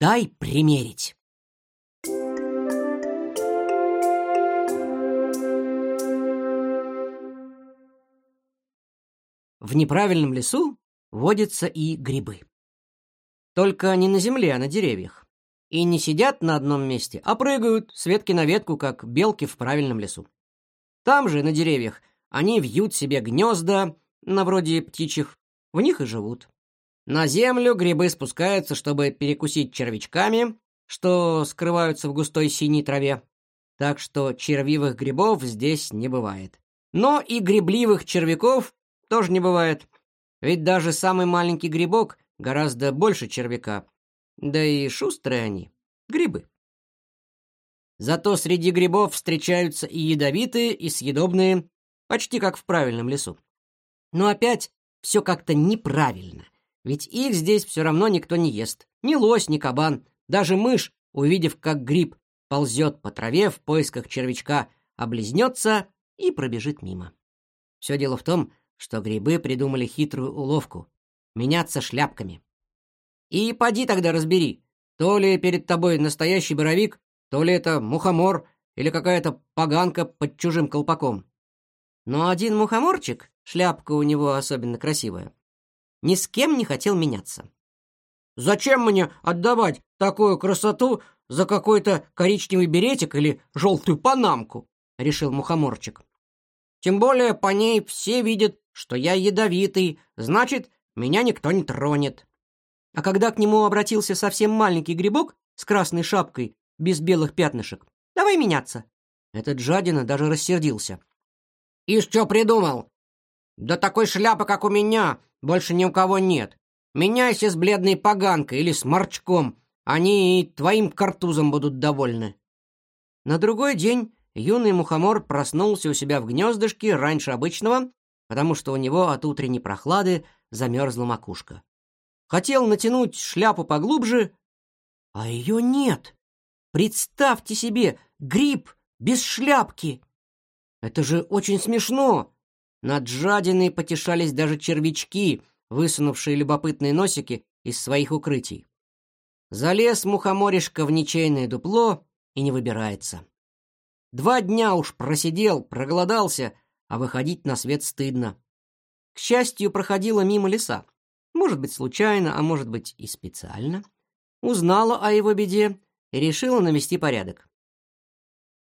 Дай примерить. В неправильном лесу водятся и грибы. Только не на земле, а на деревьях. И не сидят на одном месте, а прыгают с ветки на ветку, как белки в правильном лесу. Там же, на деревьях, они вьют себе гнезда, на вроде птичьих, в них и живут. На землю грибы спускаются, чтобы перекусить червячками, что скрываются в густой синей траве. Так что червивых грибов здесь не бывает. Но и грибливых червяков тоже не бывает. Ведь даже самый маленький грибок гораздо больше червяка. Да и шустрые они, грибы. Зато среди грибов встречаются и ядовитые, и съедобные, почти как в правильном лесу. Но опять все как-то неправильно, ведь их здесь все равно никто не ест. Ни лось, ни кабан, даже мышь, увидев, как гриб ползет по траве в поисках червячка, облизнется и пробежит мимо. Все дело в том, что грибы придумали хитрую уловку — меняться шляпками. И поди тогда разбери, то ли перед тобой настоящий боровик, то ли это мухомор или какая-то поганка под чужим колпаком. Но один мухоморчик, шляпка у него особенно красивая, ни с кем не хотел меняться. «Зачем мне отдавать такую красоту за какой-то коричневый беретик или желтую панамку?» — решил мухоморчик. «Тем более по ней все видят что я ядовитый, значит, меня никто не тронет. А когда к нему обратился совсем маленький грибок с красной шапкой, без белых пятнышек, давай меняться. Этот жадина даже рассердился. «Ишь, что придумал? Да такой шляпы, как у меня, больше ни у кого нет. Меняйся с бледной поганкой или с морчком, они и твоим картузом будут довольны». На другой день юный мухомор проснулся у себя в гнездышке раньше обычного потому что у него от утренней прохлады замерзла макушка. Хотел натянуть шляпу поглубже, а ее нет. Представьте себе, гриб без шляпки. Это же очень смешно. Над жадиной потешались даже червячки, высунувшие любопытные носики из своих укрытий. Залез мухоморишка в ничейное дупло и не выбирается. Два дня уж просидел, проголодался, а выходить на свет стыдно. К счастью, проходила мимо леса. Может быть, случайно, а может быть и специально. Узнала о его беде и решила навести порядок.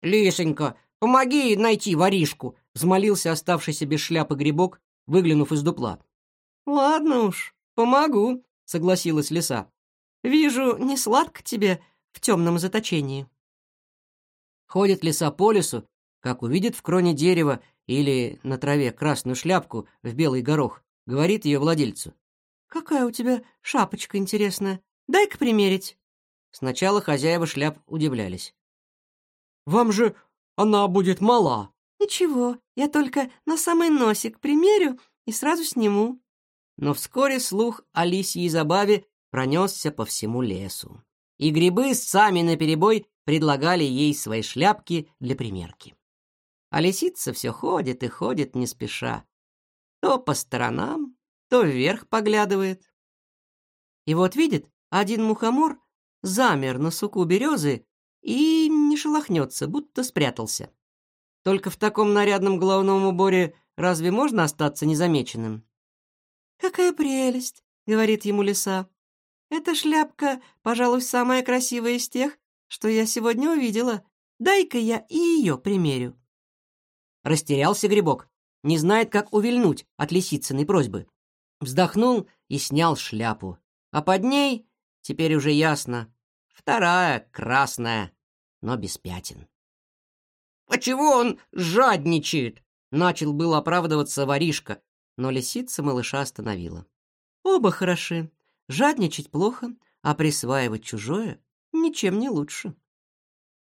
«Лисонька, помоги найти воришку!» — взмолился оставшийся без шляпы грибок, выглянув из дупла. «Ладно уж, помогу», — согласилась лиса. «Вижу, не сладко тебе в темном заточении». Ходит лиса по лесу, как увидит в кроне дерева или на траве красную шляпку в белый горох, говорит ее владельцу. «Какая у тебя шапочка интересная. Дай-ка примерить». Сначала хозяева шляп удивлялись. «Вам же она будет мала». «Ничего, я только на самый носик примерю и сразу сниму». Но вскоре слух о лисьей забаве пронесся по всему лесу. И грибы сами наперебой предлагали ей свои шляпки для примерки. А лисица все ходит и ходит не спеша. То по сторонам, то вверх поглядывает. И вот видит, один мухомор замер на суку березы и не шелохнется, будто спрятался. Только в таком нарядном головном уборе разве можно остаться незамеченным? «Какая прелесть!» — говорит ему лиса. «Эта шляпка, пожалуй, самая красивая из тех, что я сегодня увидела. Дай-ка я и ее примерю». Растерялся грибок, не знает, как увильнуть от лисицыной просьбы. Вздохнул и снял шляпу. А под ней, теперь уже ясно, вторая красная, но без пятен. «А чего он жадничает?» Начал было оправдываться воришка, но лисица малыша остановила. «Оба хороши. Жадничать плохо, а присваивать чужое ничем не лучше».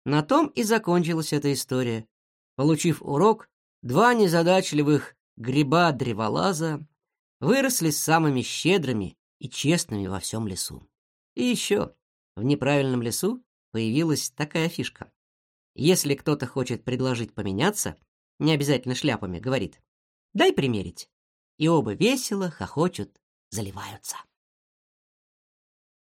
На том и закончилась эта история. Получив урок, два незадачливых гриба-древолаза выросли самыми щедрыми и честными во всем лесу. И еще в неправильном лесу появилась такая фишка. Если кто-то хочет предложить поменяться, не обязательно шляпами, говорит, дай примерить. И оба весело хохочут, заливаются.